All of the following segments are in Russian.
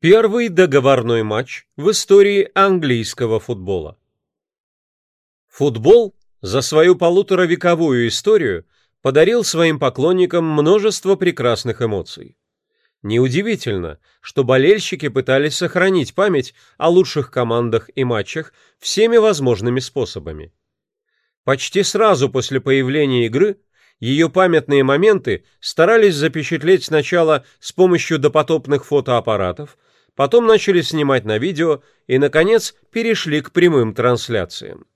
Первый договорной матч в истории английского футбола. Футбол за свою полуторавековую историю подарил своим поклонникам множество прекрасных эмоций. Неудивительно, что болельщики пытались сохранить память о лучших командах и матчах всеми возможными способами. Почти сразу после появления игры ее памятные моменты старались запечатлеть сначала с помощью допотопных фотоаппаратов, потом начали снимать на видео и, наконец, перешли к прямым трансляциям.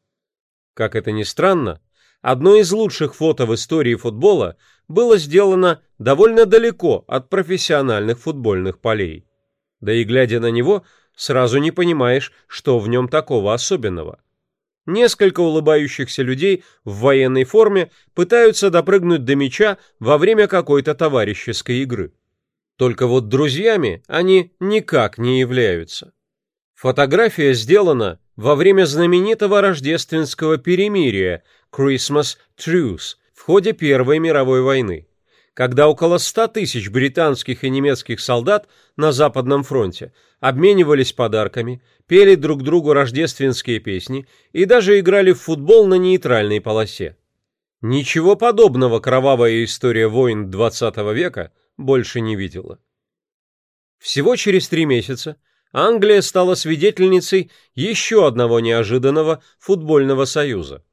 Как это ни странно, одно из лучших фото в истории футбола было сделано довольно далеко от профессиональных футбольных полей. Да и глядя на него, сразу не понимаешь, что в нем такого особенного. Несколько улыбающихся людей в военной форме пытаются допрыгнуть до мяча во время какой-то товарищеской игры. Только вот друзьями они никак не являются. Фотография сделана во время знаменитого рождественского перемирия Christmas Truce в ходе Первой мировой войны, когда около 100 тысяч британских и немецких солдат на Западном фронте обменивались подарками, пели друг другу рождественские песни и даже играли в футбол на нейтральной полосе. Ничего подобного кровавая история войн XX века больше не видела. Всего через три месяца Англия стала свидетельницей еще одного неожиданного футбольного союза.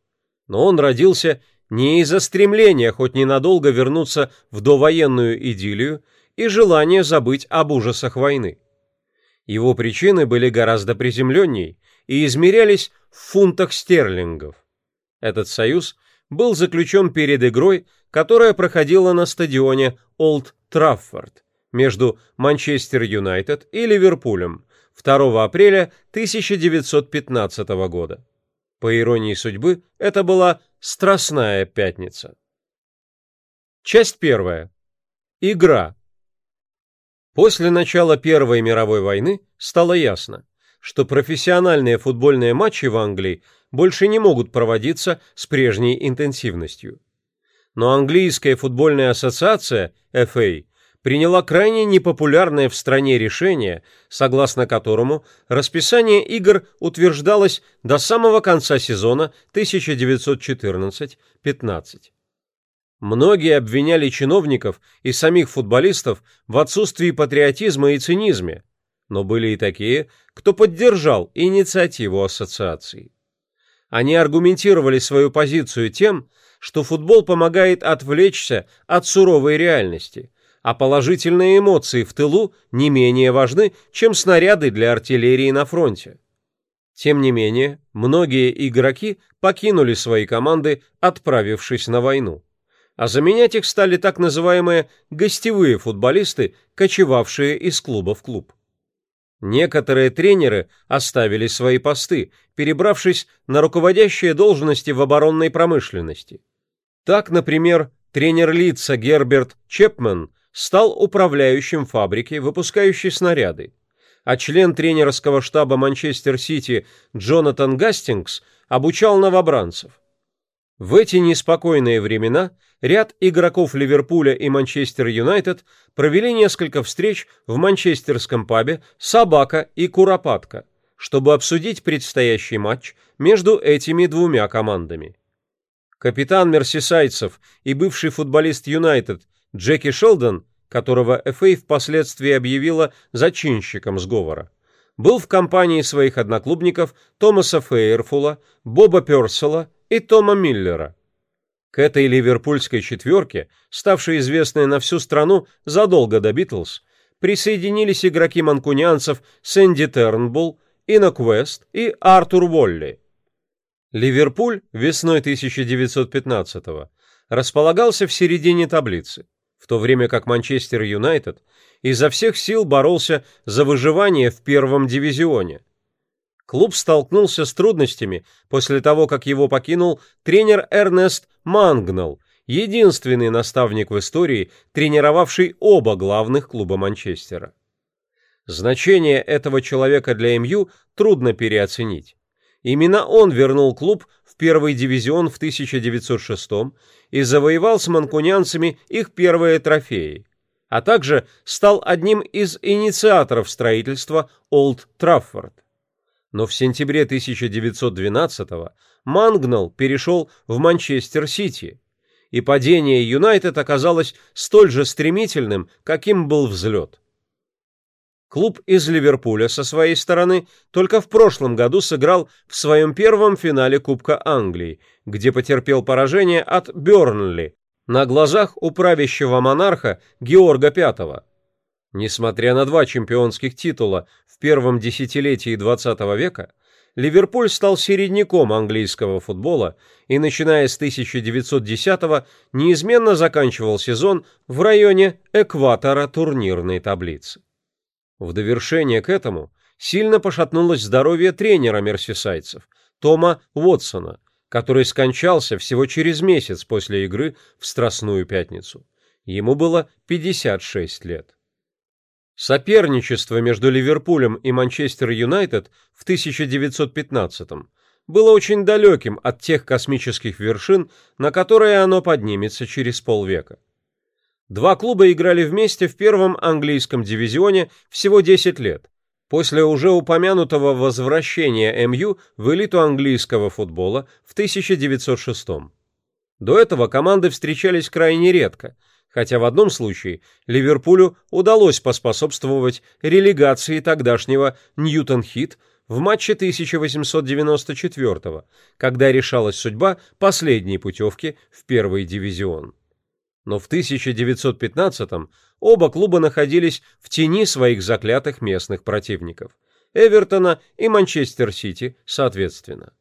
Но он родился не из-за стремления хоть ненадолго вернуться в довоенную идиллию и желания забыть об ужасах войны. Его причины были гораздо приземленней и измерялись в фунтах стерлингов. Этот союз был заключен перед игрой, которая проходила на стадионе Олд Траффорд между Манчестер Юнайтед и Ливерпулем 2 апреля 1915 года. По иронии судьбы, это была Страстная пятница. Часть первая. Игра. После начала Первой мировой войны стало ясно, что профессиональные футбольные матчи в Англии больше не могут проводиться с прежней интенсивностью но английская футбольная ассоциация FA приняла крайне непопулярное в стране решение, согласно которому расписание игр утверждалось до самого конца сезона 1914-15. Многие обвиняли чиновников и самих футболистов в отсутствии патриотизма и цинизме, но были и такие, кто поддержал инициативу ассоциации. Они аргументировали свою позицию тем, что футбол помогает отвлечься от суровой реальности, а положительные эмоции в тылу не менее важны, чем снаряды для артиллерии на фронте. Тем не менее, многие игроки покинули свои команды, отправившись на войну. А заменять их стали так называемые гостевые футболисты, кочевавшие из клуба в клуб. Некоторые тренеры оставили свои посты, перебравшись на руководящие должности в оборонной промышленности. Так, например, тренер лица Герберт Чепмен стал управляющим фабрики, выпускающей снаряды, а член тренерского штаба Манчестер-Сити Джонатан Гастингс обучал новобранцев. В эти неспокойные времена ряд игроков Ливерпуля и Манчестер Юнайтед провели несколько встреч в манчестерском пабе «Собака» и «Куропатка», чтобы обсудить предстоящий матч между этими двумя командами. Капитан мерсисайдцев и бывший футболист Юнайтед Джеки Шелдон, которого ФА впоследствии объявила зачинщиком сговора, был в компании своих одноклубников Томаса Фейерфула, Боба Персела и Тома Миллера. К этой ливерпульской четверке, ставшей известной на всю страну задолго до Битлз, присоединились игроки манкунианцев Сэнди Тернбулл, Инок Вест и Артур Волли. Ливерпуль весной 1915-го располагался в середине таблицы, в то время как Манчестер Юнайтед изо всех сил боролся за выживание в первом дивизионе. Клуб столкнулся с трудностями после того, как его покинул тренер Эрнест Мангнелл, единственный наставник в истории, тренировавший оба главных клуба Манчестера. Значение этого человека для МЮ трудно переоценить. Именно он вернул клуб первый дивизион в 1906 и завоевал с манкунянцами их первые трофеи. а также стал одним из инициаторов строительства Олд Траффорд. Но в сентябре 1912-го Мангнал перешел в Манчестер-Сити, и падение Юнайтед оказалось столь же стремительным, каким был взлет. Клуб из Ливерпуля со своей стороны только в прошлом году сыграл в своем первом финале Кубка Англии, где потерпел поражение от Бёрнли на глазах у правящего монарха Георга V. Несмотря на два чемпионских титула в первом десятилетии XX века, Ливерпуль стал середняком английского футбола и, начиная с 1910-го, неизменно заканчивал сезон в районе экватора турнирной таблицы. В довершение к этому сильно пошатнулось здоровье тренера мерсисайцев, Тома Уотсона, который скончался всего через месяц после игры в Страстную пятницу. Ему было 56 лет. Соперничество между Ливерпулем и Манчестер Юнайтед в 1915 было очень далеким от тех космических вершин, на которые оно поднимется через полвека. Два клуба играли вместе в первом английском дивизионе всего 10 лет, после уже упомянутого возвращения МЮ в элиту английского футбола в 1906 До этого команды встречались крайне редко, хотя в одном случае Ливерпулю удалось поспособствовать релегации тогдашнего Ньютон-Хит в матче 1894 когда решалась судьба последней путевки в первый дивизион но в 1915-м оба клуба находились в тени своих заклятых местных противников – Эвертона и Манчестер-Сити, соответственно.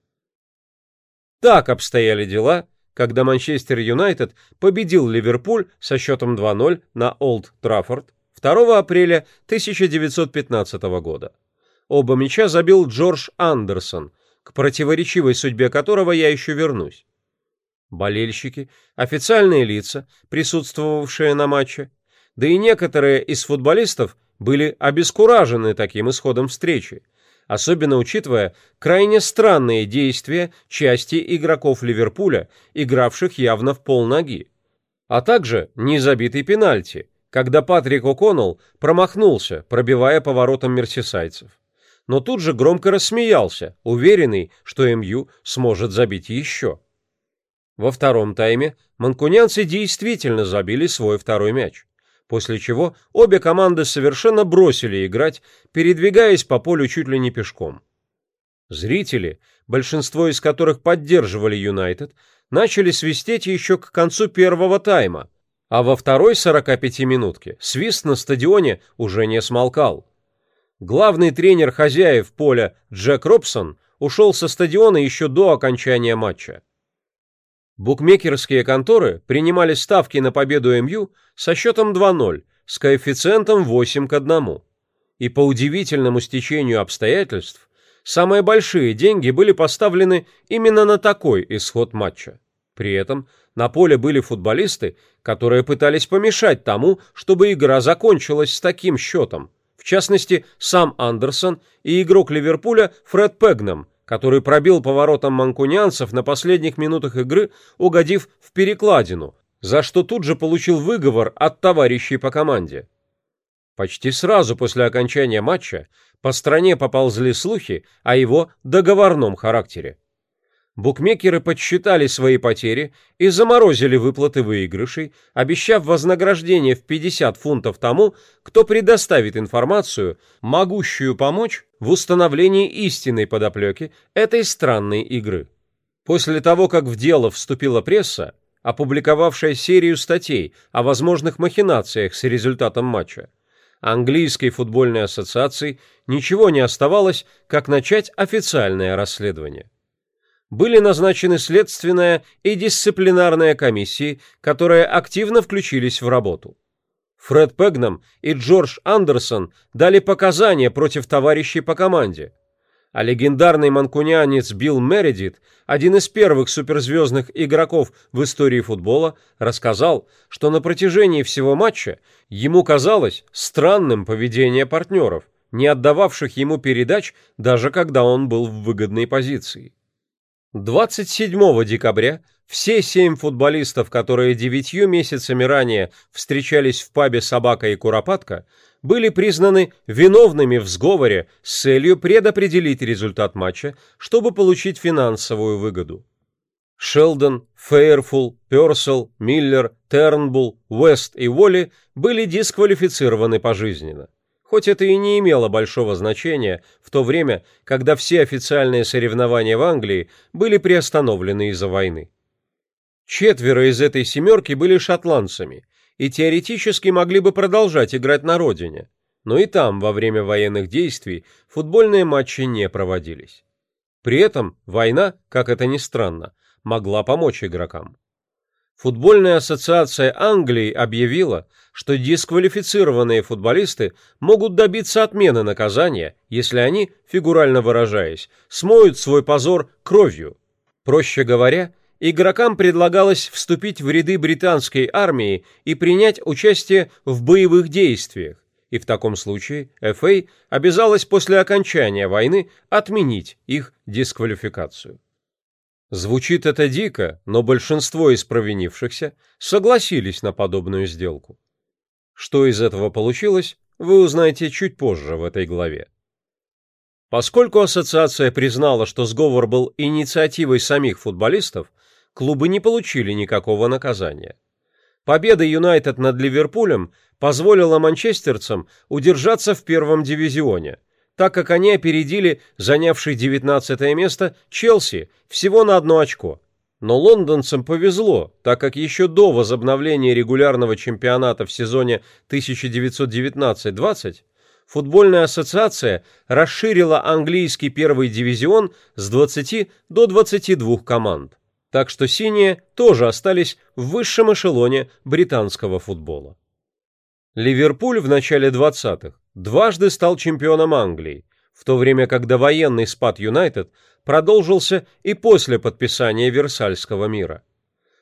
Так обстояли дела, когда Манчестер Юнайтед победил Ливерпуль со счетом 2-0 на Олд Траффорд 2 апреля 1915 года. Оба мяча забил Джордж Андерсон, к противоречивой судьбе которого я еще вернусь болельщики, официальные лица, присутствовавшие на матче, да и некоторые из футболистов были обескуражены таким исходом встречи, особенно учитывая крайне странные действия части игроков Ливерпуля, игравших явно в полноги, а также незабитый пенальти, когда Патрик О'Коннелл промахнулся, пробивая поворотом мерсисайцев. Но тут же громко рассмеялся, уверенный, что МЮ сможет забить еще. Во втором тайме манкунянцы действительно забили свой второй мяч, после чего обе команды совершенно бросили играть, передвигаясь по полю чуть ли не пешком. Зрители, большинство из которых поддерживали Юнайтед, начали свистеть еще к концу первого тайма, а во второй 45-минутке свист на стадионе уже не смолкал. Главный тренер хозяев поля Джек Робсон ушел со стадиона еще до окончания матча. Букмекерские конторы принимали ставки на победу МЮ со счетом 2-0 с коэффициентом 8 к 1. И по удивительному стечению обстоятельств, самые большие деньги были поставлены именно на такой исход матча. При этом на поле были футболисты, которые пытались помешать тому, чтобы игра закончилась с таким счетом. В частности, сам Андерсон и игрок Ливерпуля Фред Пегнам – который пробил поворотом манкунянцев на последних минутах игры, угодив в перекладину, за что тут же получил выговор от товарищей по команде. Почти сразу после окончания матча по стране поползли слухи о его договорном характере букмекеры подсчитали свои потери и заморозили выплаты выигрышей, обещав вознаграждение в 50 фунтов тому, кто предоставит информацию, могущую помочь в установлении истинной подоплеки этой странной игры. После того, как в дело вступила пресса, опубликовавшая серию статей о возможных махинациях с результатом матча, английской футбольной ассоциации ничего не оставалось, как начать официальное расследование были назначены следственная и дисциплинарная комиссии, которые активно включились в работу. Фред Пегнам и Джордж Андерсон дали показания против товарищей по команде, а легендарный манкунианец Билл Мередит, один из первых суперзвездных игроков в истории футбола, рассказал, что на протяжении всего матча ему казалось странным поведение партнеров, не отдававших ему передач, даже когда он был в выгодной позиции. 27 декабря все семь футболистов, которые девятью месяцами ранее встречались в пабе «Собака и Куропатка», были признаны виновными в сговоре с целью предопределить результат матча, чтобы получить финансовую выгоду. Шелдон, Фейерфул, Персел, Миллер, Тернбулл, Уэст и Уолли были дисквалифицированы пожизненно. Хоть это и не имело большого значения в то время, когда все официальные соревнования в Англии были приостановлены из-за войны. Четверо из этой семерки были шотландцами и теоретически могли бы продолжать играть на родине, но и там во время военных действий футбольные матчи не проводились. При этом война, как это ни странно, могла помочь игрокам. Футбольная ассоциация Англии объявила, что дисквалифицированные футболисты могут добиться отмены наказания, если они, фигурально выражаясь, смоют свой позор кровью. Проще говоря, игрокам предлагалось вступить в ряды британской армии и принять участие в боевых действиях, и в таком случае ФА обязалась после окончания войны отменить их дисквалификацию. Звучит это дико, но большинство из провинившихся согласились на подобную сделку. Что из этого получилось, вы узнаете чуть позже в этой главе. Поскольку ассоциация признала, что сговор был инициативой самих футболистов, клубы не получили никакого наказания. Победа Юнайтед над Ливерпулем позволила манчестерцам удержаться в первом дивизионе, так как они опередили занявший 19 место Челси всего на одно очко. Но лондонцам повезло, так как еще до возобновления регулярного чемпионата в сезоне 1919-20 футбольная ассоциация расширила английский первый дивизион с 20 до 22 команд так что синие тоже остались в высшем эшелоне британского футбола. Ливерпуль в начале 20-х дважды стал чемпионом Англии, в то время как довоенный спад Юнайтед продолжился и после подписания Версальского мира.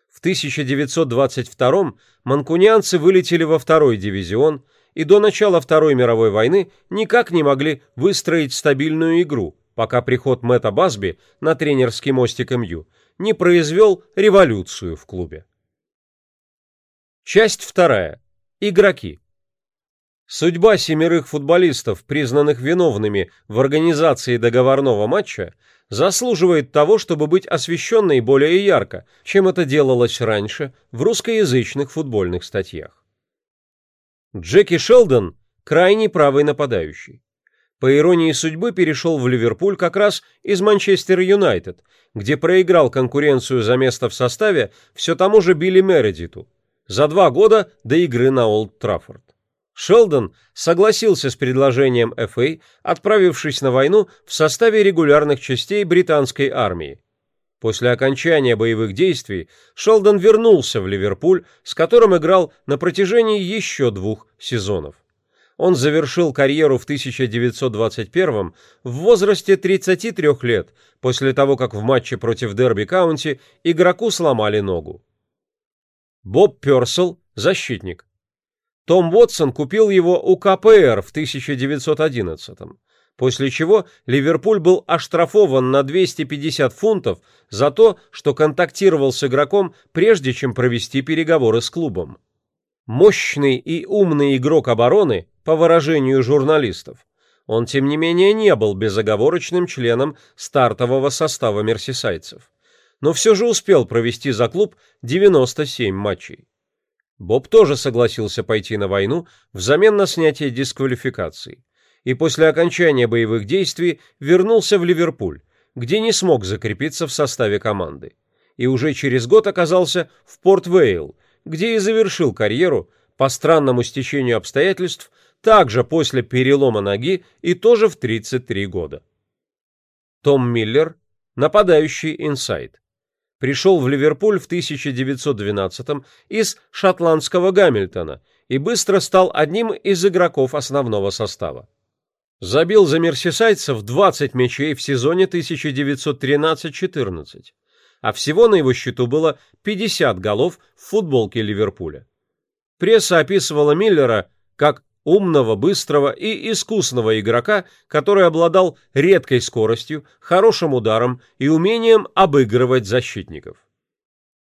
В 1922 манкунианцы вылетели во второй дивизион и до начала Второй мировой войны никак не могли выстроить стабильную игру, пока приход Мэтта Басби на тренерский мостик МЮ не произвел революцию в клубе. Часть вторая. Игроки. Судьба семерых футболистов, признанных виновными в организации договорного матча, заслуживает того, чтобы быть освещенной более ярко, чем это делалось раньше в русскоязычных футбольных статьях. Джеки Шелдон – крайний правый нападающий по иронии судьбы, перешел в Ливерпуль как раз из Манчестер Юнайтед, где проиграл конкуренцию за место в составе все тому же Билли Мередиту за два года до игры на Олд Траффорд. Шелдон согласился с предложением ФА, отправившись на войну в составе регулярных частей британской армии. После окончания боевых действий Шелдон вернулся в Ливерпуль, с которым играл на протяжении еще двух сезонов. Он завершил карьеру в 1921 в возрасте 33 лет, после того, как в матче против Дерби Каунти игроку сломали ногу. Боб Персел – защитник. Том Уотсон купил его у КПР в 1911 после чего Ливерпуль был оштрафован на 250 фунтов за то, что контактировал с игроком, прежде чем провести переговоры с клубом. Мощный и умный игрок обороны по выражению журналистов, он, тем не менее, не был безоговорочным членом стартового состава мерсисайдцев, но все же успел провести за клуб 97 матчей. Боб тоже согласился пойти на войну взамен на снятие дисквалификации, и после окончания боевых действий вернулся в Ливерпуль, где не смог закрепиться в составе команды, и уже через год оказался в Порт-Вейл, где и завершил карьеру, по странному стечению обстоятельств, также после перелома ноги и тоже в 33 года. Том Миллер, нападающий инсайд, пришел в Ливерпуль в 1912 из шотландского Гамильтона и быстро стал одним из игроков основного состава. Забил за мерсисайдцев 20 мячей в сезоне 1913-14, а всего на его счету было 50 голов в футболке Ливерпуля. Пресса описывала Миллера как умного, быстрого и искусного игрока, который обладал редкой скоростью, хорошим ударом и умением обыгрывать защитников.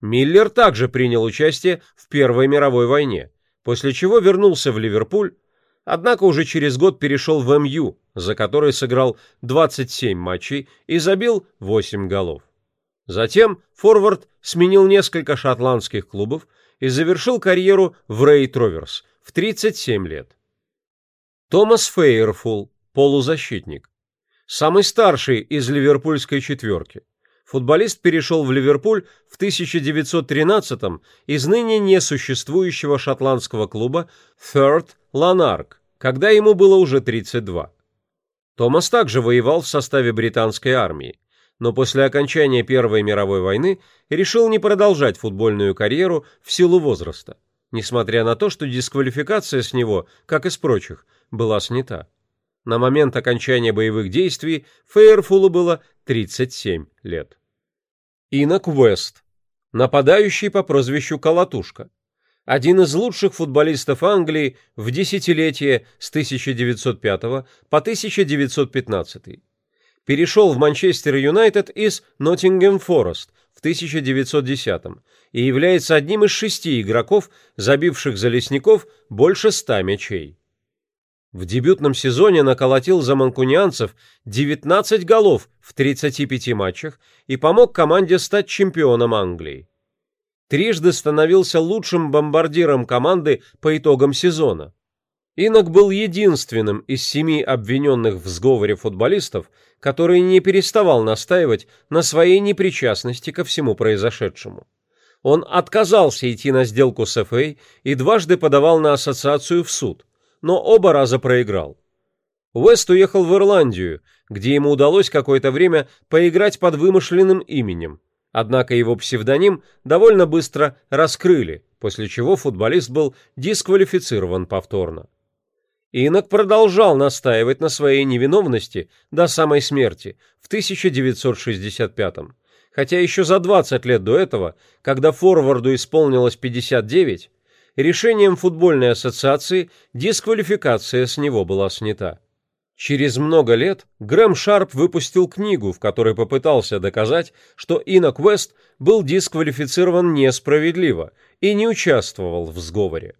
Миллер также принял участие в Первой мировой войне, после чего вернулся в Ливерпуль, однако уже через год перешел в МЮ, за который сыграл 27 матчей и забил 8 голов. Затем форвард сменил несколько шотландских клубов и завершил карьеру в Рейт Роверс в 37 лет. Томас Фейерфул, полузащитник. Самый старший из ливерпульской четверки. Футболист перешел в Ливерпуль в 1913-м из ныне несуществующего шотландского клуба Third Lanark, когда ему было уже 32. Томас также воевал в составе британской армии, но после окончания Первой мировой войны решил не продолжать футбольную карьеру в силу возраста, несмотря на то, что дисквалификация с него, как и с прочих, была снята. На момент окончания боевых действий Фейерфулу было 37 лет. Инок Уэст, нападающий по прозвищу Колотушка, один из лучших футболистов Англии в десятилетие с 1905 по 1915. Перешел в Манчестер Юнайтед из Ноттингем Форест в 1910 и является одним из шести игроков, забивших за лесников больше ста мячей. В дебютном сезоне наколотил за манкунианцев 19 голов в 35 матчах и помог команде стать чемпионом Англии. Трижды становился лучшим бомбардиром команды по итогам сезона. Инок был единственным из семи обвиненных в сговоре футболистов, который не переставал настаивать на своей непричастности ко всему произошедшему. Он отказался идти на сделку с ФА и дважды подавал на ассоциацию в суд – но оба раза проиграл. Уэст уехал в Ирландию, где ему удалось какое-то время поиграть под вымышленным именем, однако его псевдоним довольно быстро раскрыли, после чего футболист был дисквалифицирован повторно. Инок продолжал настаивать на своей невиновности до самой смерти в 1965 хотя еще за 20 лет до этого, когда форварду исполнилось 59, решением футбольной ассоциации дисквалификация с него была снята. Через много лет Грэм Шарп выпустил книгу, в которой попытался доказать, что Инок Вест был дисквалифицирован несправедливо и не участвовал в сговоре.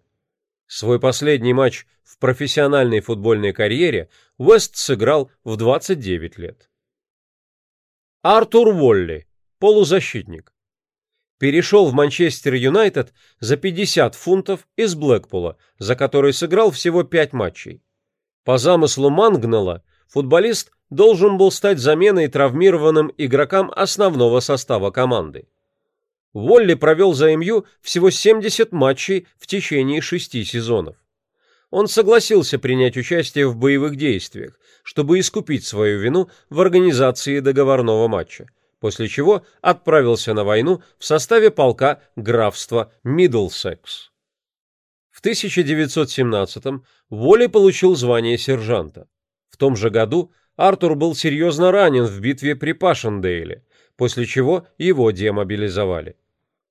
Свой последний матч в профессиональной футбольной карьере Уэст сыграл в 29 лет. Артур Волли, полузащитник перешел в Манчестер Юнайтед за 50 фунтов из Блэкпула, за который сыграл всего 5 матчей. По замыслу Мангнелла, футболист должен был стать заменой травмированным игрокам основного состава команды. Волли провел за МЮ всего 70 матчей в течение шести сезонов. Он согласился принять участие в боевых действиях, чтобы искупить свою вину в организации договорного матча после чего отправился на войну в составе полка графства Миддлсекс. В 1917-м Волли получил звание сержанта. В том же году Артур был серьезно ранен в битве при Пашендейле, после чего его демобилизовали.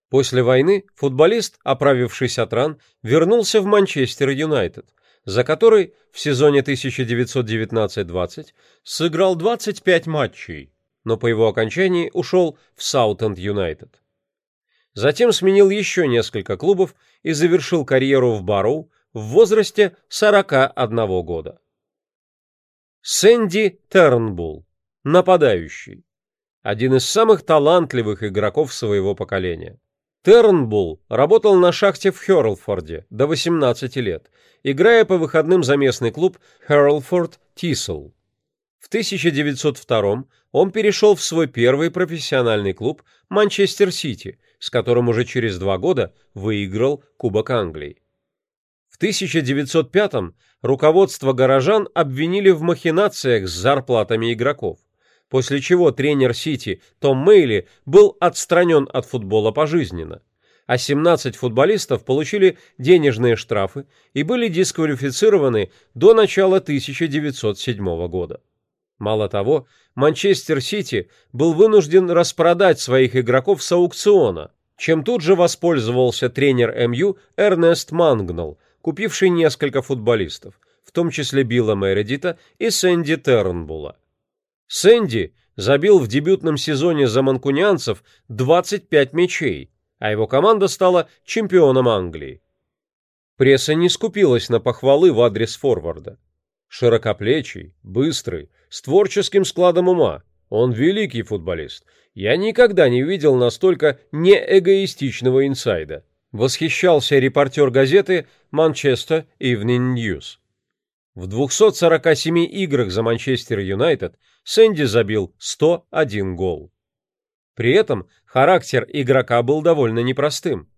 После войны футболист, оправившись от ран, вернулся в Манчестер Юнайтед, за который в сезоне 1919-20 сыграл 25 матчей, но по его окончании ушел в Саутенд Юнайтед. Затем сменил еще несколько клубов и завершил карьеру в Бароу в возрасте 41 года. Сэнди Тернбулл, нападающий, один из самых талантливых игроков своего поколения. Тернбулл работал на шахте в Хёрлфорде до 18 лет, играя по выходным за местный клуб Херлфорд Тисел. В 1902 он перешел в свой первый профессиональный клуб Манчестер Сити, с которым уже через два года выиграл Кубок Англии. В 1905 руководство горожан обвинили в махинациях с зарплатами игроков, после чего тренер Сити Том Мейли был отстранен от футбола пожизненно, а 17 футболистов получили денежные штрафы и были дисквалифицированы до начала 1907 года. Мало того, Манчестер Сити был вынужден распродать своих игроков с аукциона, чем тут же воспользовался тренер МЮ Эрнест Мангнелл, купивший несколько футболистов, том числе Билла Мередита и Сэнди Тернбула. Сэнди забил в дебютном сезоне за манкунианцев 25 мячей, а его команда стала чемпионом Англии. Пресса не скупилась на похвалы в адрес форварда. Широкоплечий, быстрый, с творческим складом ума. Он великий футболист. Я никогда не видел настолько неэгоистичного инсайда. Восхищался репортер газеты «Манчестер Evening News». В 247 играх за Манчестер Юнайтед Сэнди забил 101 гол. При этом характер игрока был довольно непростым.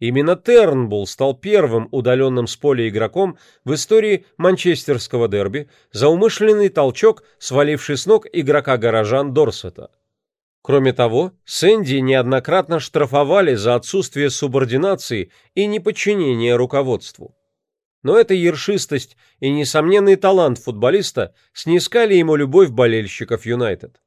Именно Тернбулл стал первым удаленным с поля игроком в истории манчестерского дерби за умышленный толчок, сваливший с ног игрока горожан Дорсета. Кроме того, Сэнди неоднократно штрафовали за отсутствие субординации и неподчинение руководству. Но эта ершистость и несомненный талант футболиста снискали ему любовь болельщиков Юнайтед.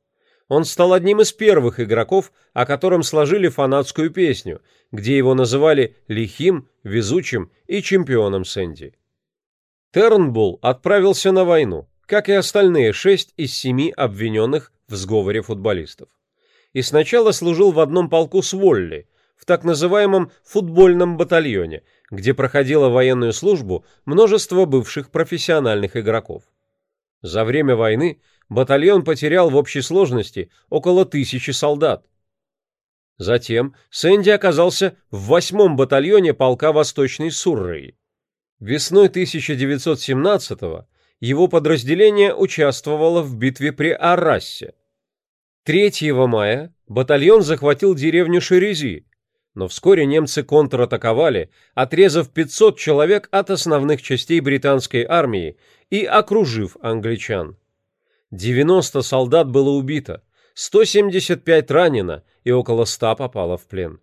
Он стал одним из первых игроков, о котором сложили фанатскую песню, где его называли лихим, везучим и чемпионом Сэнди. Тернбулл отправился на войну, как и остальные шесть из семи обвиненных в сговоре футболистов. И сначала служил в одном полку с Волли, в так называемом футбольном батальоне, где проходило военную службу множество бывших профессиональных игроков. За время войны батальон потерял в общей сложности около тысячи солдат. Затем Сэнди оказался в восьмом батальоне полка Восточной Сурры. Весной 1917-го его подразделение участвовало в битве при Аррасе. 3 мая батальон захватил деревню Шерези, но вскоре немцы контратаковали, отрезав 500 человек от основных частей британской армии и окружив англичан. 90 солдат было убито, 175 ранено и около 100 попало в плен.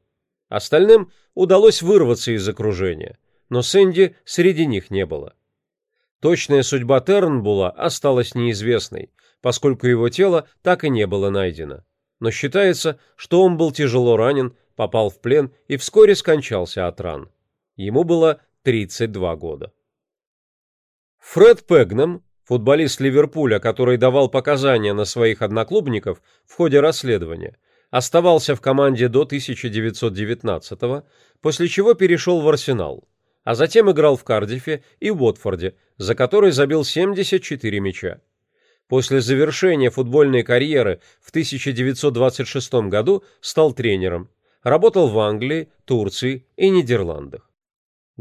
Остальным удалось вырваться из окружения, но Сэнди среди них не было. Точная судьба Тернбула осталась неизвестной, поскольку его тело так и не было найдено. Но считается, что он был тяжело ранен попал в плен и вскоре скончался от ран. Ему было 32 года. Фред Пегнам, футболист Ливерпуля, который давал показания на своих одноклубников в ходе расследования, оставался в команде до 1919 после чего перешел в Арсенал, а затем играл в Кардифе и Уотфорде, за который забил 74 мяча. После завершения футбольной карьеры в 1926 году стал тренером, работал в Англии, Турции и Нидерландах.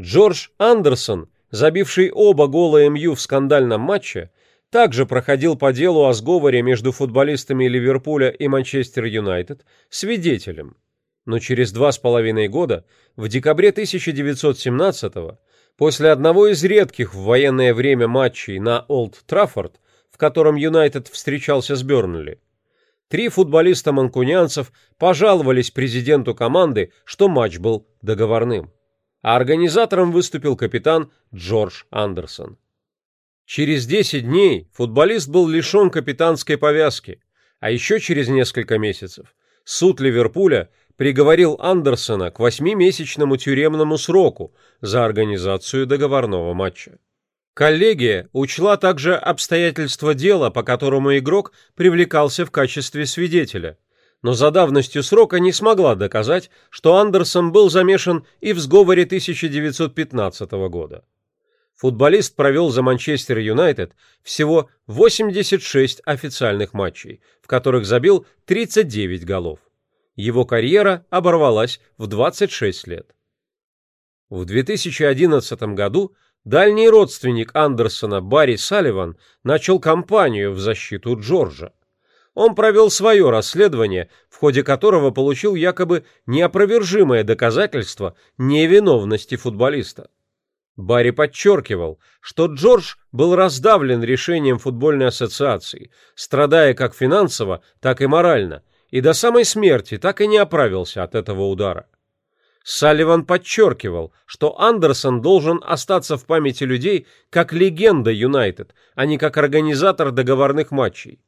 Джордж Андерсон, забивший оба гола МЮ в скандальном матче, также проходил по делу о сговоре между футболистами Ливерпуля и Манчестер Юнайтед свидетелем. Но через два с половиной года, в декабре 1917-го, после одного из редких в военное время матчей на Олд Траффорд, в котором Юнайтед встречался с Бернли, Три футболиста манкунианцев пожаловались президенту команды, что матч был договорным. А организатором выступил капитан Джордж Андерсон. Через 10 дней футболист был лишен капитанской повязки, а еще через несколько месяцев суд Ливерпуля приговорил Андерсона к восьмимесячному тюремному сроку за организацию договорного матча. Коллегия учла также обстоятельства дела, по которому игрок привлекался в качестве свидетеля, но за давностью срока не смогла доказать, что Андерсон был замешан и в сговоре 1915 года. Футболист провел за Манчестер Юнайтед всего 86 официальных матчей, в которых забил 39 голов. Его карьера оборвалась в 26 лет. В 2011 году Дальний родственник Андерсона Барри Салливан начал кампанию в защиту Джорджа. Он провел свое расследование, в ходе которого получил якобы неопровержимое доказательство невиновности футболиста. Барри подчеркивал, что Джордж был раздавлен решением футбольной ассоциации, страдая как финансово, так и морально, и до самой смерти так и не оправился от этого удара. Салливан подчеркивал, что Андерсон должен остаться в памяти людей как легенда Юнайтед, а не как организатор договорных матчей.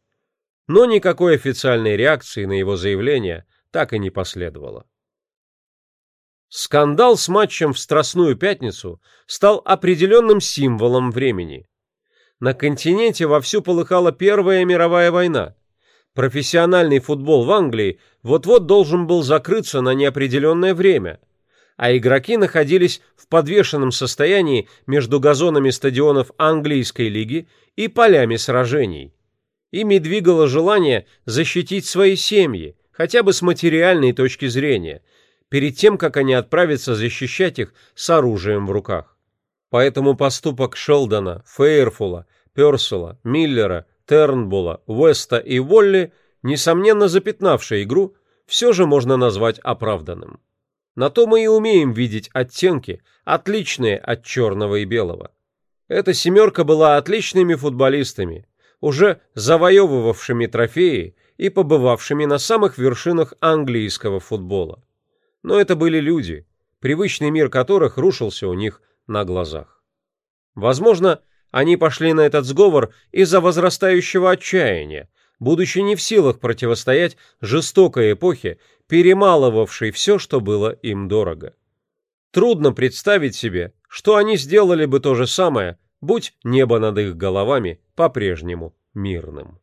Но никакой официальной реакции на его заявление так и не последовало. Скандал с матчем в Страстную Пятницу стал определенным символом времени. На континенте вовсю полыхала Первая мировая война. Профессиональный футбол в Англии вот-вот должен был закрыться на неопределенное время, а игроки находились в подвешенном состоянии между газонами стадионов английской лиги и полями сражений. Ими двигало желание защитить свои семьи, хотя бы с материальной точки зрения, перед тем, как они отправятся защищать их с оружием в руках. Поэтому поступок Шелдона, Фейерфула, Персела, Миллера, Тернбула, Уэста и Волли, несомненно запятнавший игру, все же можно назвать оправданным. На то мы и умеем видеть оттенки, отличные от черного и белого. Эта семерка была отличными футболистами, уже завоевывавшими трофеи и побывавшими на самых вершинах английского футбола. Но это были люди, привычный мир которых рушился у них на глазах. Возможно, они пошли на этот сговор из-за возрастающего отчаяния, будучи не в силах противостоять жестокой эпохе, перемалывавшей все, что было им дорого. Трудно представить себе, что они сделали бы то же самое, будь небо над их головами по-прежнему мирным.